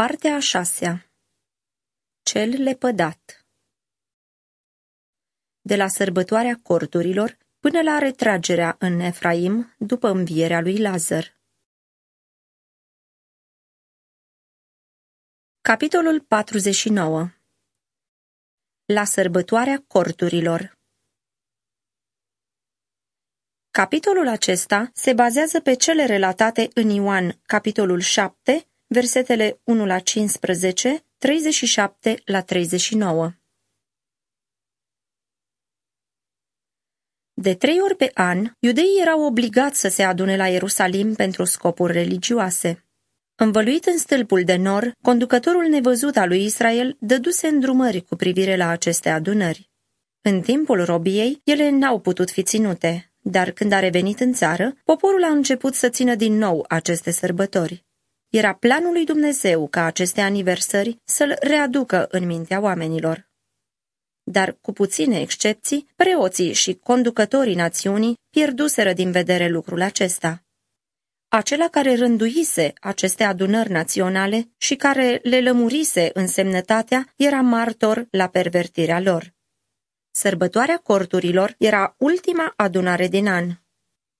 Partea a șasea. Cel lepădat. De la sărbătoarea corturilor până la retragerea în Efraim după învierea lui Lazar. Capitolul 49 La sărbătoarea corturilor Capitolul acesta se bazează pe cele relatate în Ioan, capitolul 7, versetele 1 la 15, 37 la 39. De trei ori pe an, iudeii erau obligați să se adune la Ierusalim pentru scopuri religioase. Învăluit în stâlpul de nor, conducătorul nevăzut al lui Israel dăduse îndrumări cu privire la aceste adunări. În timpul robiei, ele n-au putut fi ținute, dar când a revenit în țară, poporul a început să țină din nou aceste sărbători. Era planul lui Dumnezeu ca aceste aniversări să-l readucă în mintea oamenilor. Dar, cu puține excepții, preoții și conducătorii națiunii pierduseră din vedere lucrul acesta. Acela care rânduise aceste adunări naționale și care le lămurise însemnătatea era martor la pervertirea lor. Sărbătoarea corturilor era ultima adunare din an.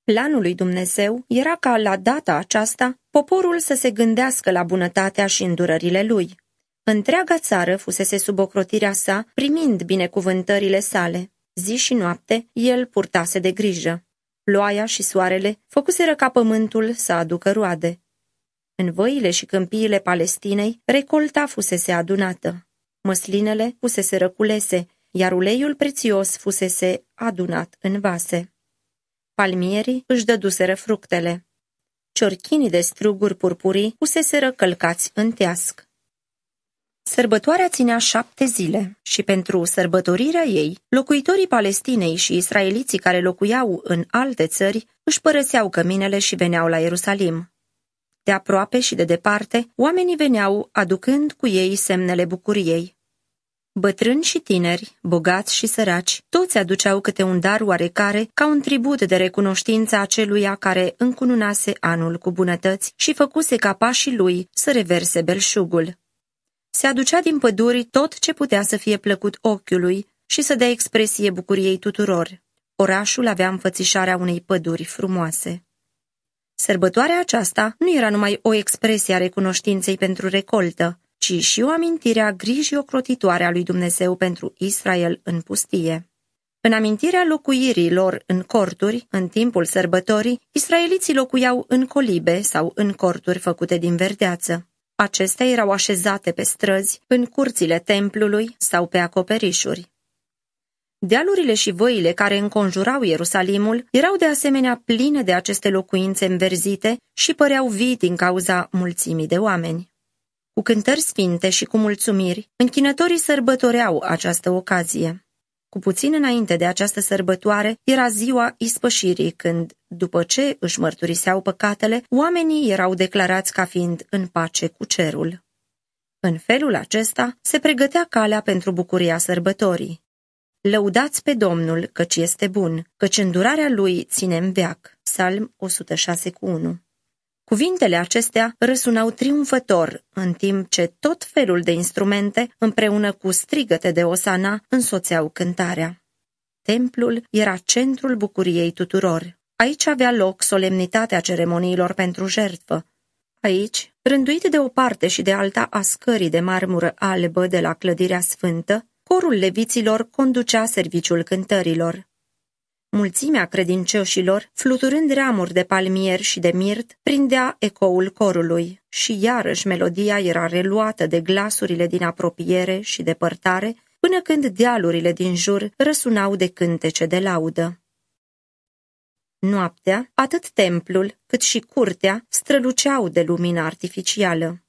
Planul lui Dumnezeu era ca la data aceasta poporul să se gândească la bunătatea și îndurările lui. Întreaga țară fusese sub ocrotirea sa, primind binecuvântările sale. Zi și noapte, el purtase de grijă. Ploaia și soarele făcuseră ca pământul să aducă roade. În văile și câmpiile Palestinei, recolta fusese adunată. Măslinele fusese răculese, iar uleiul prețios fusese adunat în vase. Palmierii își dăduseră fructele. Ciorchinii de struguri purpurii fuseseră călcați în teasc. Sărbătoarea ținea șapte zile și pentru sărbătorirea ei, locuitorii Palestinei și israeliții care locuiau în alte țări își părăseau căminele și veneau la Ierusalim. De aproape și de departe, oamenii veneau aducând cu ei semnele bucuriei. Bătrâni și tineri, bogați și săraci, toți aduceau câte un dar oarecare ca un tribut de recunoștință aceluia care încununase anul cu bunătăți și făcuse ca pașii lui să reverse belșugul. Se aducea din păduri tot ce putea să fie plăcut ochiului și să dea expresie bucuriei tuturor. Orașul avea înfățișarea unei păduri frumoase. Sărbătoarea aceasta nu era numai o expresie a recunoștinței pentru recoltă, ci și o amintire a grijii ocrotitoare a lui Dumnezeu pentru Israel în pustie. În amintirea locuirii lor în corturi, în timpul sărbătorii, israeliții locuiau în colibe sau în corturi făcute din verdeață. Acestea erau așezate pe străzi, în curțile templului sau pe acoperișuri. Dealurile și văile care înconjurau Ierusalimul erau de asemenea pline de aceste locuințe înverzite și păreau vii din cauza mulțimii de oameni. Cu cântări sfinte și cu mulțumiri, închinătorii sărbătoreau această ocazie. Cu puțin înainte de această sărbătoare era ziua ispășirii, când, după ce își mărturiseau păcatele, oamenii erau declarați ca fiind în pace cu cerul. În felul acesta se pregătea calea pentru bucuria sărbătorii. Lăudați pe Domnul, căci este bun, căci îndurarea lui ține în veac. Psalm 106 cu 1 Cuvintele acestea răsunau triumfător, în timp ce tot felul de instrumente, împreună cu strigăte de osana, însoțeau cântarea. Templul era centrul bucuriei tuturor. Aici avea loc solemnitatea ceremoniilor pentru jertfă. Aici, rânduit de o parte și de alta a scării de marmură albă de la clădirea sfântă, corul leviților conducea serviciul cântărilor. Mulțimea credincioșilor, fluturând ramuri de palmier și de mirt, prindea ecoul corului și iarăși melodia era reluată de glasurile din apropiere și depărtare, până când dealurile din jur răsunau de cântece de laudă. Noaptea, atât templul cât și curtea străluceau de lumină artificială.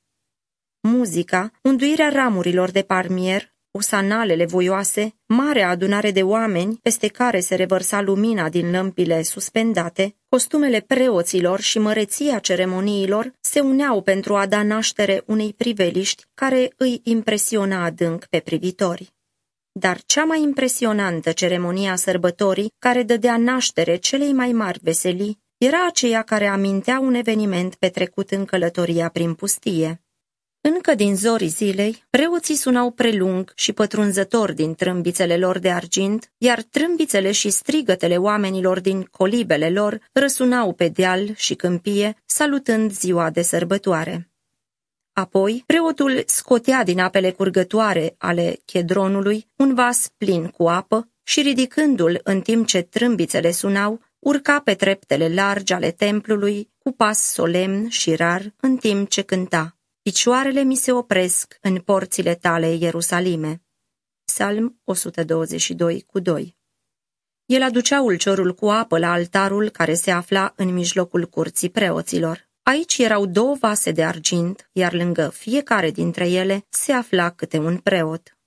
Muzica, unduirea ramurilor de palmier, usanalele voioase, marea adunare de oameni peste care se revărsa lumina din lămpile suspendate, costumele preoților și măreția ceremoniilor se uneau pentru a da naștere unei priveliști care îi impresiona adânc pe privitori. Dar cea mai impresionantă ceremonie a sărbătorii, care dădea naștere celei mai mari veselii, era aceea care amintea un eveniment petrecut în călătoria prin pustie. Încă din zorii zilei, preoții sunau prelung și pătrunzător din trâmbițele lor de argint, iar trâmbițele și strigătele oamenilor din colibele lor răsunau pe deal și câmpie, salutând ziua de sărbătoare. Apoi, preotul scotea din apele curgătoare ale chedronului un vas plin cu apă și ridicându-l în timp ce trâmbițele sunau, urca pe treptele largi ale templului cu pas solemn și rar în timp ce cânta. Picioarele mi se opresc în porțile tale, Ierusalime. Psalm 122 cu 2 El aducea ulciorul cu apă la altarul care se afla în mijlocul curții preoților. Aici erau două vase de argint, iar lângă fiecare dintre ele se afla câte un preot.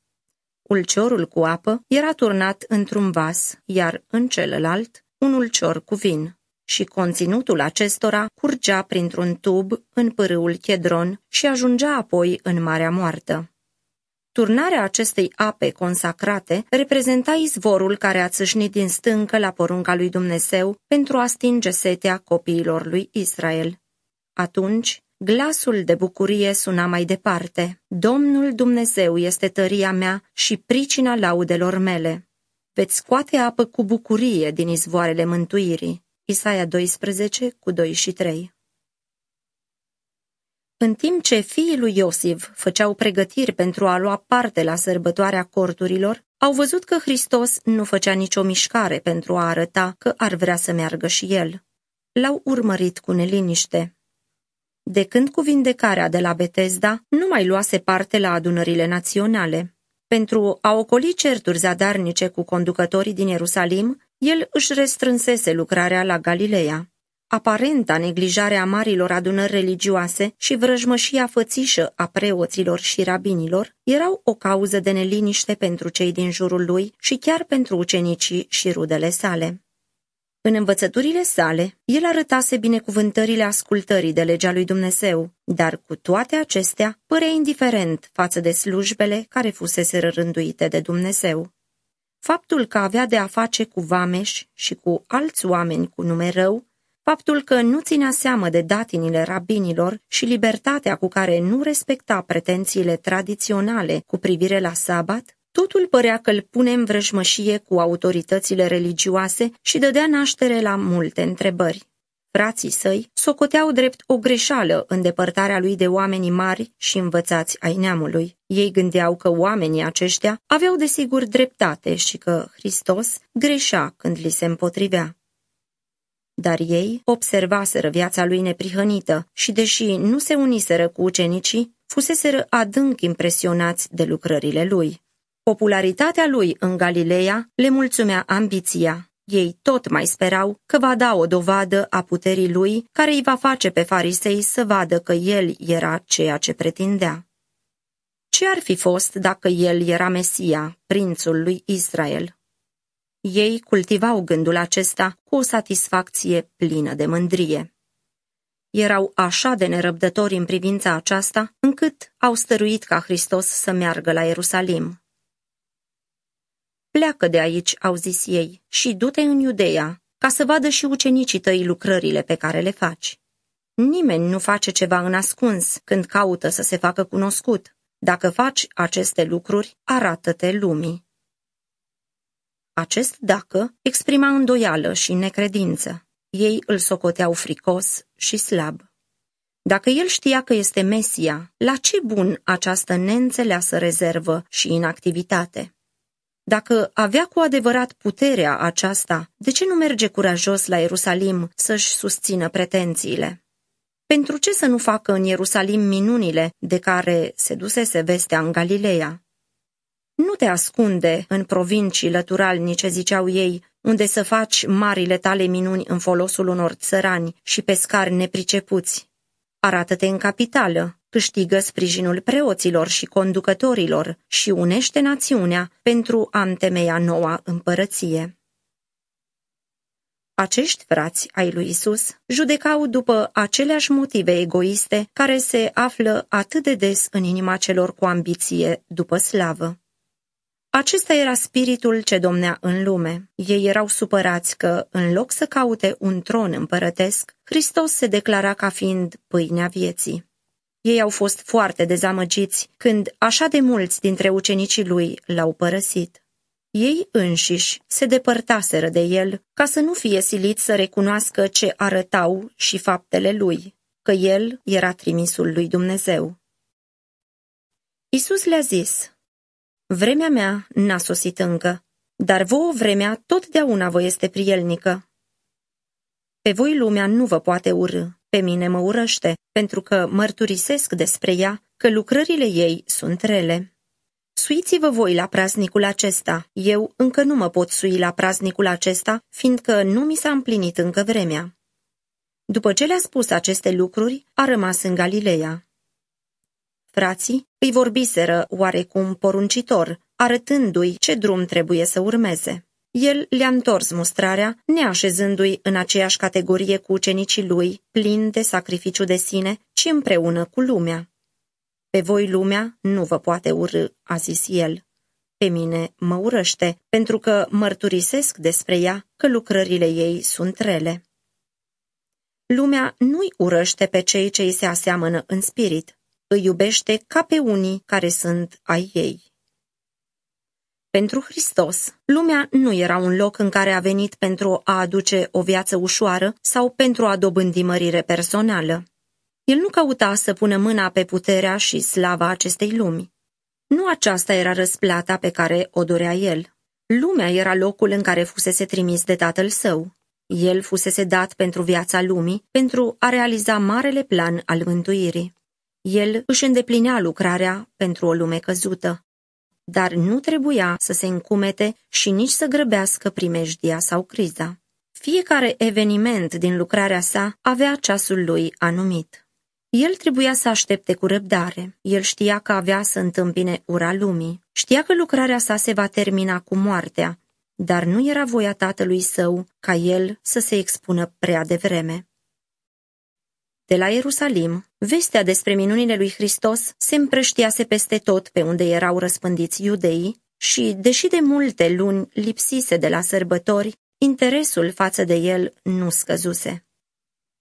Ulciorul cu apă era turnat într-un vas, iar în celălalt un ulcior cu vin și conținutul acestora curgea printr-un tub în pârâul Chedron și ajungea apoi în Marea Moartă. Turnarea acestei ape consacrate reprezenta izvorul care a țâșnit din stâncă la porunca lui Dumnezeu pentru a stinge setea copiilor lui Israel. Atunci, glasul de bucurie suna mai departe. Domnul Dumnezeu este tăria mea și pricina laudelor mele. Veți scoate apă cu bucurie din izvoarele mântuirii. Isaia 12, cu 2 și 3 În timp ce fiii lui Iosif făceau pregătiri pentru a lua parte la sărbătoarea corturilor, au văzut că Hristos nu făcea nicio mișcare pentru a arăta că ar vrea să meargă și el. L-au urmărit cu neliniște. De când cu vindecarea de la Betesda, nu mai luase parte la adunările naționale. Pentru a ocoli certuri zadarnice cu conducătorii din Ierusalim, el își restrânsese lucrarea la Galileea. Aparenta neglijare a marilor adunări religioase și vrăjmășia fățișă a preoților și rabinilor erau o cauză de neliniște pentru cei din jurul lui și chiar pentru ucenicii și rudele sale. În învățăturile sale, el arătase binecuvântările ascultării de legea lui Dumnezeu, dar cu toate acestea părea indiferent față de slujbele care fusese rânduite de Dumnezeu. Faptul că avea de a face cu vameși și cu alți oameni cu nume rău, faptul că nu ținea seamă de datinile rabinilor și libertatea cu care nu respecta pretențiile tradiționale cu privire la sabat, totul părea că îl pune în vrăjmășie cu autoritățile religioase și dădea naștere la multe întrebări. Frații săi socoteau drept o greșeală în depărtarea lui de oamenii mari și învățați ai neamului. Ei gândeau că oamenii aceștia aveau desigur dreptate și că Hristos greșea când li se împotrivea. Dar ei observaseră viața lui neprihănită și, deși nu se uniseră cu ucenicii, fuseseră adânc impresionați de lucrările lui. Popularitatea lui în Galileea le mulțumea ambiția, ei tot mai sperau că va da o dovadă a puterii lui care îi va face pe farisei să vadă că el era ceea ce pretindea. Ce ar fi fost dacă el era Mesia, prințul lui Israel? Ei cultivau gândul acesta cu o satisfacție plină de mândrie. Erau așa de nerăbdători în privința aceasta, încât au stăruit ca Hristos să meargă la Ierusalim. Pleacă de aici, au zis ei, și du-te în Iudeea, ca să vadă și ucenicii tăi lucrările pe care le faci. Nimeni nu face ceva în ascuns când caută să se facă cunoscut. Dacă faci aceste lucruri, arată-te lumii. Acest dacă exprima îndoială și necredință. Ei îl socoteau fricos și slab. Dacă el știa că este Mesia, la ce bun această neînțeleasă rezervă și inactivitate? Dacă avea cu adevărat puterea aceasta, de ce nu merge curajos la Ierusalim să-și susțină pretențiile? Pentru ce să nu facă în Ierusalim minunile de care se dusese vestea în Galileea? Nu te ascunde în provincii lăturalnice, ziceau ei, unde să faci marile tale minuni în folosul unor țărani și pescari nepricepuți. Arată-te în capitală, câștigă sprijinul preoților și conducătorilor și unește națiunea pentru a întemeia noua împărăție. Acești frați ai lui Isus judecau după aceleași motive egoiste care se află atât de des în inima celor cu ambiție după slavă. Acesta era spiritul ce domnea în lume. Ei erau supărați că, în loc să caute un tron împărătesc, Hristos se declara ca fiind pâinea vieții. Ei au fost foarte dezamăgiți când așa de mulți dintre ucenicii lui l-au părăsit. Ei înșiși se depărtaseră de el ca să nu fie silit să recunoască ce arătau și faptele lui, că el era trimisul lui Dumnezeu. Isus le-a zis, Vremea mea n-a sosit încă, dar vouă vremea totdeauna vă este prielnică. Pe voi lumea nu vă poate urâ, pe mine mă urăște, pentru că mărturisesc despre ea că lucrările ei sunt rele. Suiți-vă voi la praznicul acesta, eu încă nu mă pot sui la praznicul acesta, fiindcă nu mi s-a împlinit încă vremea. După ce le-a spus aceste lucruri, a rămas în Galileea. Frații îi vorbiseră oarecum poruncitor, arătându-i ce drum trebuie să urmeze. El le-a întors mustrarea, neașezându-i în aceeași categorie cu ucenicii lui, plin de sacrificiu de sine, ci împreună cu lumea. Pe voi lumea nu vă poate urâ, a zis el. Pe mine mă urăște, pentru că mărturisesc despre ea că lucrările ei sunt rele. Lumea nu-i urăște pe cei ce îi se aseamănă în spirit, îi iubește ca pe unii care sunt ai ei. Pentru Hristos, lumea nu era un loc în care a venit pentru a aduce o viață ușoară sau pentru a dobândi mărire personală. El nu căuta să pună mâna pe puterea și slava acestei lumi. Nu aceasta era răsplata pe care o dorea el. Lumea era locul în care fusese trimis de tatăl său. El fusese dat pentru viața lumii, pentru a realiza marele plan al mântuirii. El își îndeplinea lucrarea pentru o lume căzută. Dar nu trebuia să se încumete și nici să grăbească primejdia sau criza. Fiecare eveniment din lucrarea sa avea ceasul lui anumit. El trebuia să aștepte cu răbdare. El știa că avea să întâmpine ura lumii. Știa că lucrarea sa se va termina cu moartea, dar nu era voia tatălui său ca el să se expună prea devreme. De la Ierusalim, vestea despre minunile lui Hristos se împrăștiase peste tot pe unde erau răspândiți iudeii și, deși de multe luni lipsise de la sărbători, interesul față de el nu scăzuse.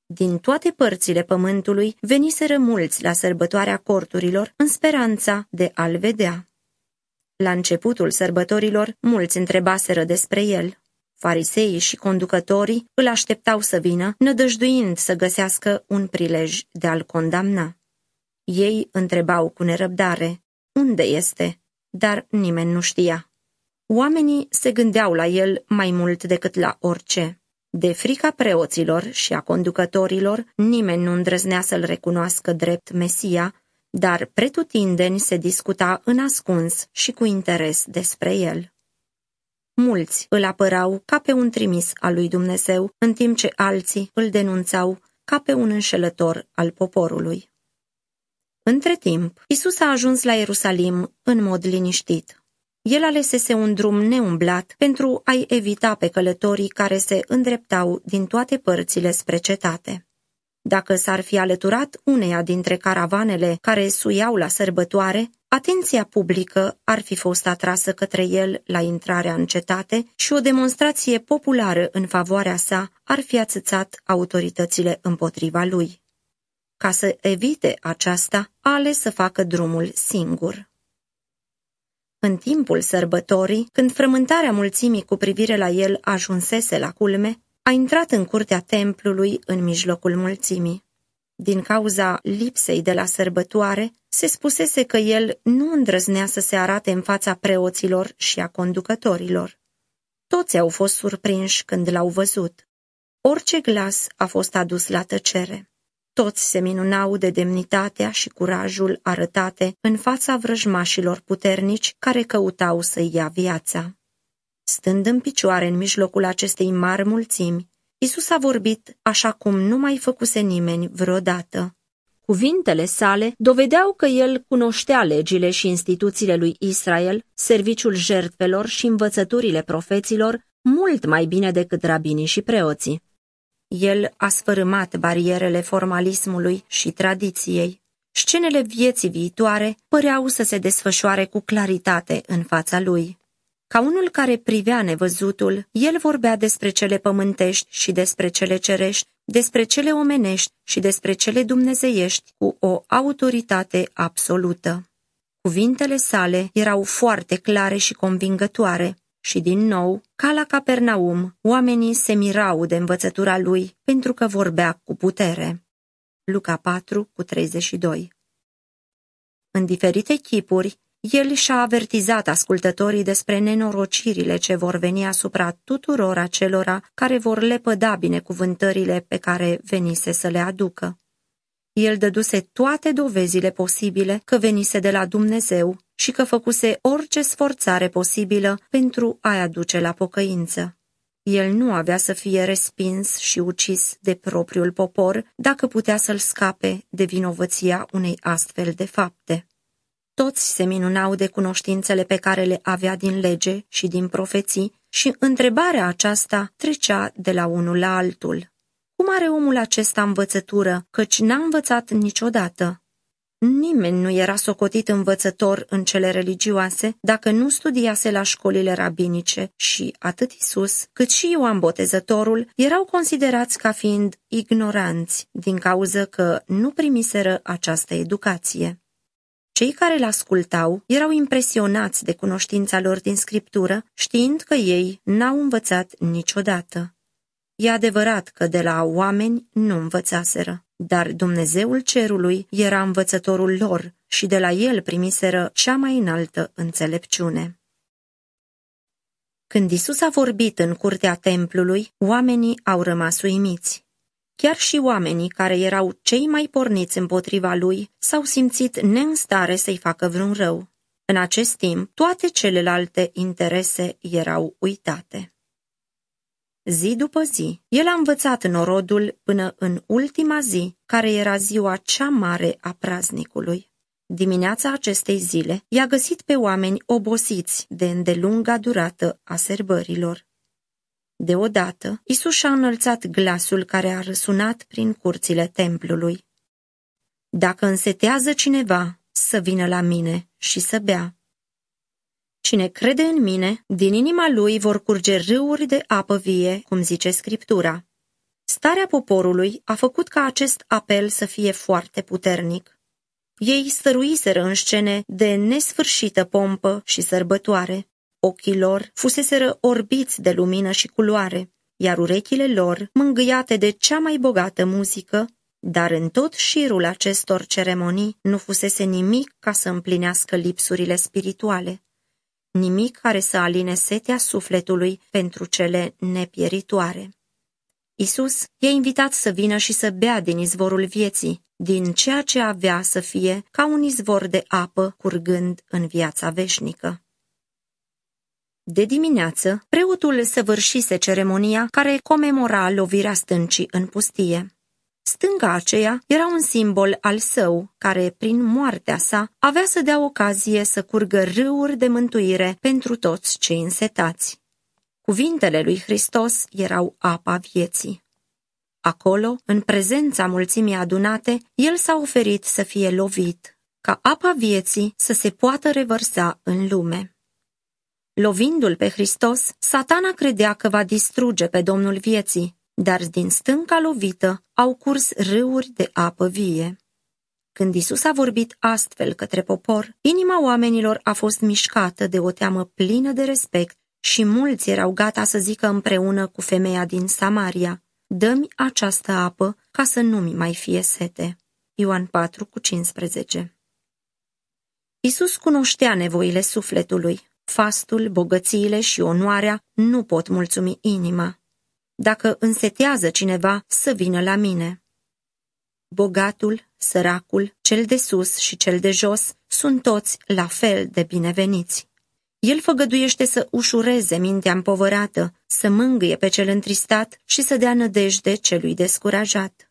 Din toate părțile pământului veniseră mulți la sărbătoarea corturilor în speranța de a-l vedea. La începutul sărbătorilor, mulți întrebaseră despre el. Fariseii și conducătorii îl așteptau să vină, nădăjduind să găsească un prilej de a-l condamna. Ei întrebau cu nerăbdare, unde este? Dar nimeni nu știa. Oamenii se gândeau la el mai mult decât la orice. De frica preoților și a conducătorilor, nimeni nu îndrăznea să-l recunoască drept Mesia, dar pretutindeni se discuta în ascuns și cu interes despre el. Mulți îl apărau ca pe un trimis al lui Dumnezeu, în timp ce alții îl denunțau ca pe un înșelător al poporului. Între timp, Isus a ajuns la Ierusalim în mod liniștit. El alesese un drum neumblat pentru a-i evita pe călătorii care se îndreptau din toate părțile spre cetate. Dacă s-ar fi alăturat uneia dintre caravanele care suiau la sărbătoare, atenția publică ar fi fost atrasă către el la intrarea în cetate și o demonstrație populară în favoarea sa ar fi ațățat autoritățile împotriva lui. Ca să evite aceasta, a ales să facă drumul singur. În timpul sărbătorii, când frământarea mulțimii cu privire la el ajunsese la culme, a intrat în curtea templului în mijlocul mulțimii. Din cauza lipsei de la sărbătoare, se spusese că el nu îndrăznea să se arate în fața preoților și a conducătorilor. Toți au fost surprinși când l-au văzut. Orice glas a fost adus la tăcere. Toți se minunau de demnitatea și curajul arătate în fața vrăjmașilor puternici care căutau să-i ia viața. Stând în picioare în mijlocul acestei mari mulțimi, Isus a vorbit așa cum nu mai făcuse nimeni vreodată. Cuvintele sale dovedeau că el cunoștea legile și instituțiile lui Israel, serviciul jertfelor și învățăturile profeților mult mai bine decât rabinii și preoții. El a sfărâmat barierele formalismului și tradiției. Scenele vieții viitoare păreau să se desfășoare cu claritate în fața lui. Ca unul care privea nevăzutul, el vorbea despre cele pământești și despre cele cerești despre cele omenești și despre cele dumnezeiești cu o autoritate absolută. Cuvintele sale erau foarte clare și convingătoare și din nou, ca la Capernaum, oamenii se mirau de învățătura lui pentru că vorbea cu putere. Luca 4 cu 32 În diferite chipuri, el și-a avertizat ascultătorii despre nenorocirile ce vor veni asupra tuturor acelora care vor lepăda binecuvântările pe care venise să le aducă. El dăduse toate dovezile posibile că venise de la Dumnezeu și că făcuse orice sforțare posibilă pentru a-i aduce la pocăință. El nu avea să fie respins și ucis de propriul popor dacă putea să-l scape de vinovăția unei astfel de fapte. Toți se minunau de cunoștințele pe care le avea din lege și din profeții și întrebarea aceasta trecea de la unul la altul. Cum are omul acesta învățătură, căci n-a învățat niciodată? Nimeni nu era socotit învățător în cele religioase dacă nu studiase la școlile rabinice și atât Isus cât și Ioan Botezătorul erau considerați ca fiind ignoranți din cauză că nu primiseră această educație. Cei care l-ascultau erau impresionați de cunoștința lor din scriptură, știind că ei n-au învățat niciodată. E adevărat că de la oameni nu învățaseră, dar Dumnezeul cerului era învățătorul lor și de la el primiseră cea mai înaltă înțelepciune. Când Isus a vorbit în curtea templului, oamenii au rămas uimiți. Chiar și oamenii care erau cei mai porniți împotriva lui s-au simțit neînstare să-i facă vreun rău. În acest timp, toate celelalte interese erau uitate. Zi după zi, el a învățat norodul până în ultima zi, care era ziua cea mare a praznicului. Dimineața acestei zile i-a găsit pe oameni obosiți de îndelunga durată a serbărilor. Deodată, Isus și-a înălțat glasul care a răsunat prin curțile templului. Dacă însetează cineva, să vină la mine și să bea. Cine crede în mine, din inima lui vor curge râuri de apă vie, cum zice Scriptura. Starea poporului a făcut ca acest apel să fie foarte puternic. Ei stăruiseră în scene de nesfârșită pompă și sărbătoare. Ochii lor fuseseră orbiți de lumină și culoare, iar urechile lor, mângâiate de cea mai bogată muzică, dar în tot șirul acestor ceremonii nu fusese nimic ca să împlinească lipsurile spirituale, nimic care să aline setea sufletului pentru cele nepieritoare. Isus i-a invitat să vină și să bea din izvorul vieții, din ceea ce avea să fie ca un izvor de apă curgând în viața veșnică. De dimineață, preotul săvârșise ceremonia care comemora lovirea stâncii în pustie. Stânga aceea era un simbol al său, care, prin moartea sa, avea să dea ocazie să curgă râuri de mântuire pentru toți cei însetați. Cuvintele lui Hristos erau apa vieții. Acolo, în prezența mulțimii adunate, el s-a oferit să fie lovit, ca apa vieții să se poată revărsa în lume. Lovindu-l pe Hristos, satana credea că va distruge pe Domnul vieții, dar din stânca lovită au curs râuri de apă vie. Când Isus a vorbit astfel către popor, inima oamenilor a fost mișcată de o teamă plină de respect și mulți erau gata să zică împreună cu femeia din Samaria, Dă-mi această apă ca să nu-mi mai fie sete. Ioan 4 cu 15 Isus cunoștea nevoile sufletului. Fastul, bogățiile și onoarea nu pot mulțumi inima. Dacă însetează cineva, să vină la mine. Bogatul, săracul, cel de sus și cel de jos sunt toți la fel de bineveniți. El făgăduiește să ușureze mintea împovărată, să mângâie pe cel întristat și să dea nădejde celui descurajat.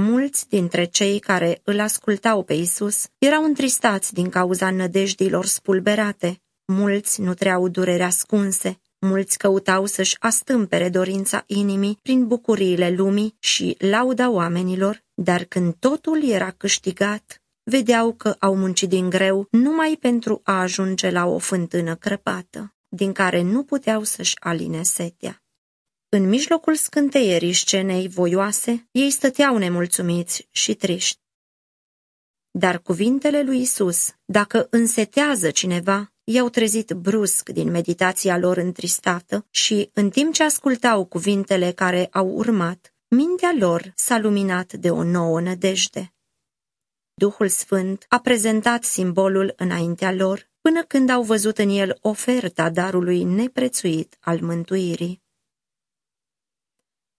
Mulți dintre cei care îl ascultau pe Isus erau întristați din cauza nădejdilor spulberate. Mulți nu treau dureri ascunse, mulți căutau să-și astâmpere dorința inimii prin bucuriile lumii și lauda oamenilor, dar când totul era câștigat, vedeau că au muncit din greu numai pentru a ajunge la o fântână crăpată, din care nu puteau să-și aline setea. În mijlocul scânteierii scenei voioase, ei stăteau nemulțumiți și triști. Dar cuvintele lui Isus, dacă însetează cineva, i-au trezit brusc din meditația lor întristată și, în timp ce ascultau cuvintele care au urmat, mintea lor s-a luminat de o nouă nădejde. Duhul Sfânt a prezentat simbolul înaintea lor până când au văzut în el oferta darului neprețuit al mântuirii.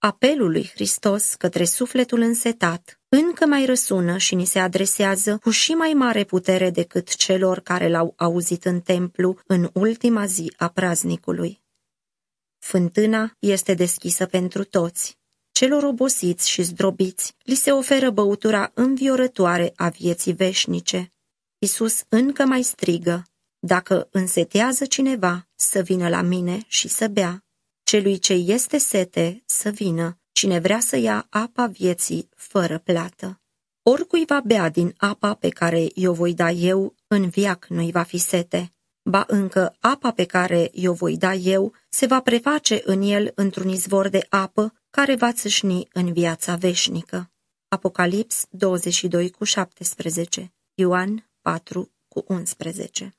Apelul lui Hristos către sufletul însetat încă mai răsună și ni se adresează cu și mai mare putere decât celor care l-au auzit în templu în ultima zi a praznicului. Fântâna este deschisă pentru toți. Celor obosiți și zdrobiți li se oferă băutura înviorătoare a vieții veșnice. Isus încă mai strigă, dacă însetează cineva, să vină la mine și să bea. Celui ce este sete, să vină, cine vrea să ia apa vieții fără plată. Oricui va bea din apa pe care i-o voi da eu, în viac nu-i va fi sete. Ba încă apa pe care i-o voi da eu se va preface în el într-un izvor de apă care va țâșni în viața veșnică. Apocalips 22 cu 17, Ioan 4 cu 11